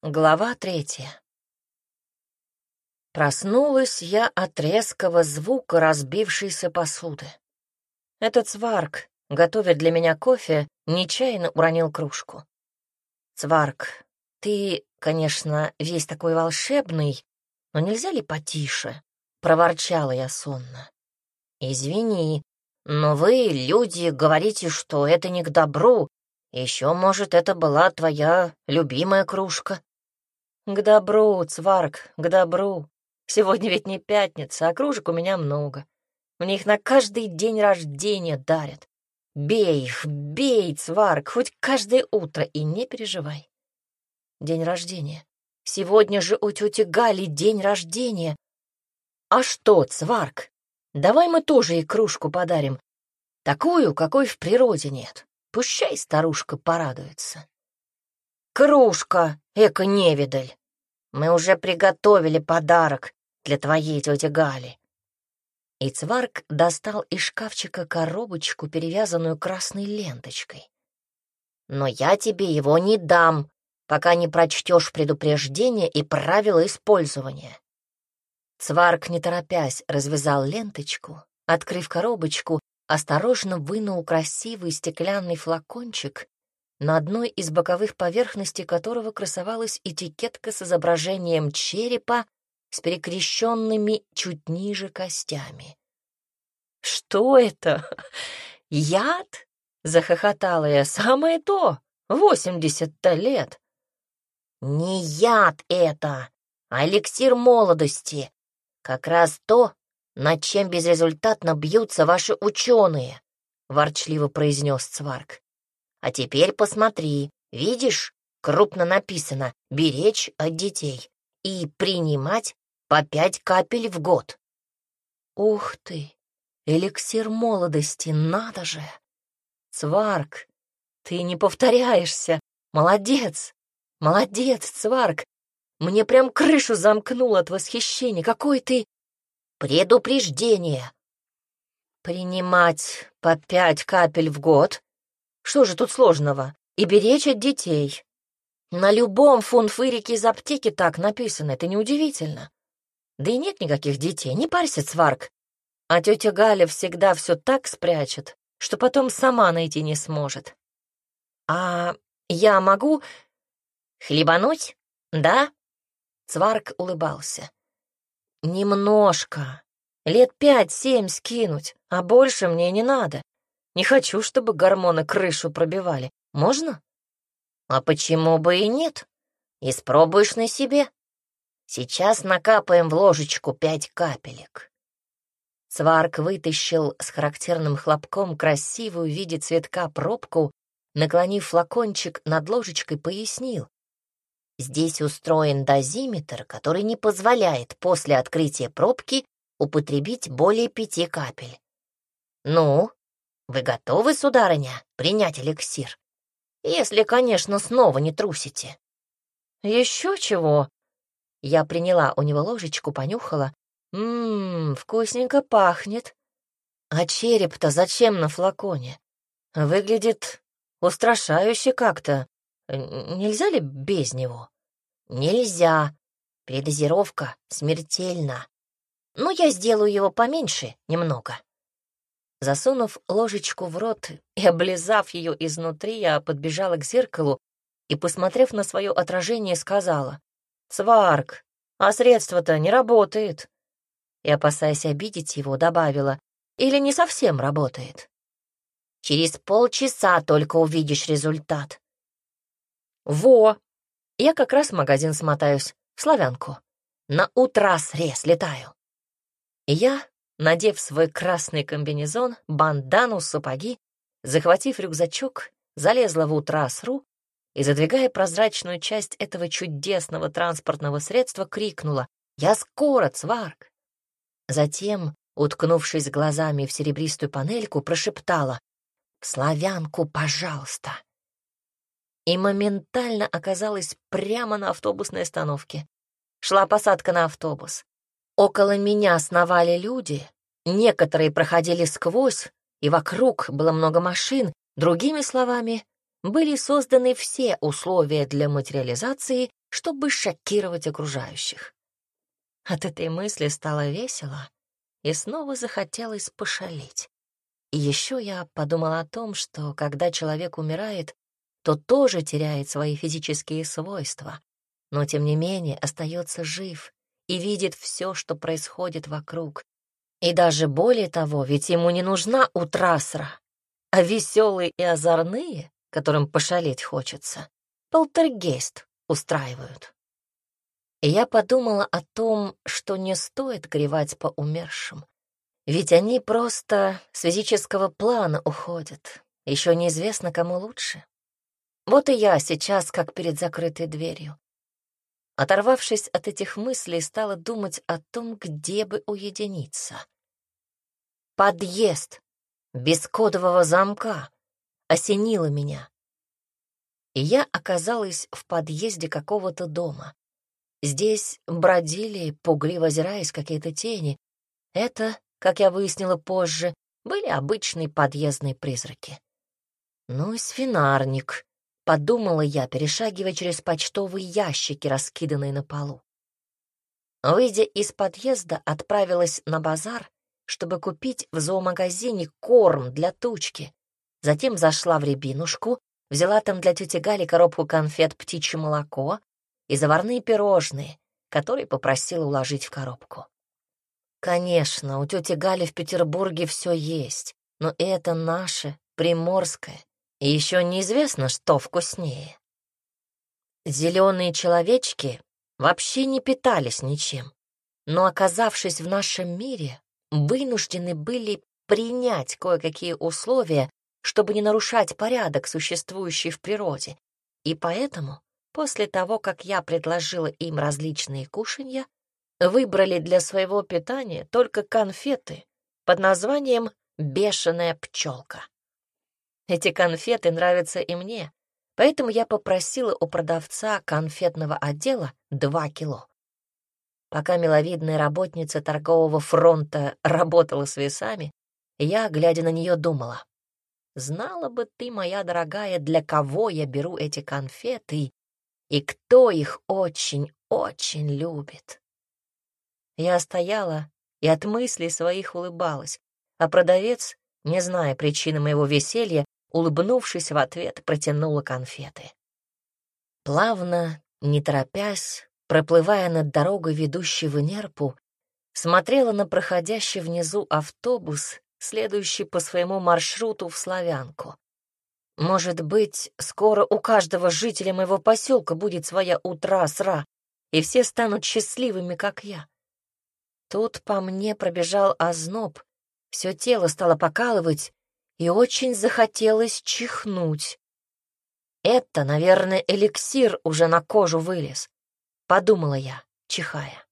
Глава третья. Проснулась я от резкого звука разбившейся посуды. Этот сварк, готовя для меня кофе, нечаянно уронил кружку. «Цварк, ты, конечно, весь такой волшебный, но нельзя ли потише?» — проворчала я сонно. «Извини, но вы, люди, говорите, что это не к добру. Еще, может, это была твоя любимая кружка?» «К добру, Цварк, к добру. Сегодня ведь не пятница, а кружек у меня много. Мне их на каждый день рождения дарят. Бей их, бей, Цварк, хоть каждое утро, и не переживай. День рождения. Сегодня же у тети Гали день рождения. А что, Цварк, давай мы тоже ей кружку подарим. Такую, какой в природе нет. Пущай старушка порадуется. Кружка, эко-невидаль. Мы уже приготовили подарок для твоей тети Гали. И Цварк достал из шкафчика коробочку, перевязанную красной ленточкой. Но я тебе его не дам, пока не прочтешь предупреждение и правила использования. Цварк, не торопясь, развязал ленточку, открыв коробочку, осторожно вынул красивый стеклянный флакончик на одной из боковых поверхностей которого красовалась этикетка с изображением черепа с перекрещенными чуть ниже костями. «Что это? Яд?» — захохотала я. «Самое то! Восемьдесят-то лет!» «Не яд это, а эликсир молодости. Как раз то, над чем безрезультатно бьются ваши ученые», — ворчливо произнес Цварк. А теперь посмотри, видишь, крупно написано «беречь от детей» и «принимать по пять капель в год». Ух ты, эликсир молодости, надо же! Цварк, ты не повторяешься, молодец, молодец, Цварк. Мне прям крышу замкнуло от восхищения. Какой ты... Предупреждение. Принимать по пять капель в год что же тут сложного? И беречь от детей. На любом фунфырике из аптеки так написано, это неудивительно. Да и нет никаких детей, не парься, сварк. А тетя Галя всегда все так спрячет, что потом сама найти не сможет. А я могу хлебануть, да? Цварк улыбался. Немножко. Лет пять-семь скинуть, а больше мне не надо. Не хочу, чтобы гормоны крышу пробивали. Можно? А почему бы и нет? Испробуешь на себе. Сейчас накапаем в ложечку пять капелек. Сварк вытащил с характерным хлопком красивую в виде цветка пробку, наклонив флакончик над ложечкой, пояснил. Здесь устроен дозиметр, который не позволяет после открытия пробки употребить более пяти капель. Ну, вы готовы, сударыня, принять эликсир? Если, конечно, снова не трусите. Еще чего? Я приняла у него ложечку, понюхала. Ммм, вкусненько пахнет. А череп-то зачем на флаконе? Выглядит устрашающе как-то. Нельзя ли без него? Нельзя. Передозировка смертельна. Ну, я сделаю его поменьше немного. Засунув ложечку в рот и облизав ее изнутри, я подбежала к зеркалу и, посмотрев на свое отражение, сказала, «Сварк, а средство-то не работает». И, опасаясь обидеть его, добавила, «Или не совсем работает». «Через полчаса только увидишь результат». «Во! Я как раз в магазин смотаюсь, в Славянку. На утра срез летаю». И я Надев свой красный комбинезон, бандану, сапоги, захватив рюкзачок, залезла в утрасру и, задвигая прозрачную часть этого чудесного транспортного средства, крикнула «Я скоро, Цварк!». Затем, уткнувшись глазами в серебристую панельку, прошептала «В славянку, пожалуйста!» И моментально оказалась прямо на автобусной остановке. Шла посадка на автобус. Около меня сновали люди, некоторые проходили сквозь, и вокруг было много машин. Другими словами, были созданы все условия для материализации чтобы шокировать окружающих. От этой мысли стало весело, и снова захотелось пошалить. И еще я подумала о том, что когда человек умирает, то тоже теряет свои физические свойства, но тем не менее остается жив и видит все, что происходит вокруг. И даже более того, ведь ему не нужна утрасра, а веселые и озорные, которым пошалить хочется, полтергейст устраивают. И я подумала о том, что не стоит гревать по умершим. Ведь они просто с физического плана уходят. Еще неизвестно, кому лучше. Вот и я сейчас как перед закрытой дверью. Оторвавшись от этих мыслей, стала думать о том, где бы уединиться. Подъезд без кодового замка осенило меня. И я оказалась в подъезде какого-то дома. Здесь бродили, пугливо озираясь, какие-то тени. Это, как я выяснила позже, были обычные подъездные призраки. Ну и свинарник, подумала я, перешагивая через почтовые ящики, раскиданные на полу. Выйдя из подъезда, отправилась на базар, чтобы купить в зоомагазине корм для тучки. Затем зашла в рябинушку, взяла там для тети Гали коробку конфет «Птичье молоко», и заварные пирожные, которые попросила уложить в коробку. Конечно, у тети Гали в Петербурге все есть, но это наше, приморское, еще неизвестно, что вкуснее. Зеленые человечки вообще не питались ничем, но, оказавшись в нашем мире, вынуждены были принять кое-какие условия, чтобы не нарушать порядок, существующий в природе, и поэтому После того, как я предложила им различные кушанья, выбрали для своего питания только конфеты под названием «Бешеная пчелка». Эти конфеты нравятся и мне, поэтому я попросила у продавца конфетного отдела два кило. Пока миловидная работница торгового фронта работала с весами, я, глядя на нее, думала, «Знала бы ты, моя дорогая, для кого я беру эти конфеты и кто их очень-очень любит. Я стояла и от мыслей своих улыбалась, а продавец, не зная причины моего веселья, улыбнувшись в ответ, протянула конфеты. Плавно, не торопясь, проплывая над дорогой, ведущей в Нерпу, смотрела на проходящий внизу автобус, следующий по своему маршруту в Славянку. Может быть, скоро у каждого жителя моего поселка будет своя утра-сра, и все станут счастливыми, как я. Тут по мне пробежал озноб, все тело стало покалывать, и очень захотелось чихнуть. Это, наверное, эликсир уже на кожу вылез, подумала я, чихая.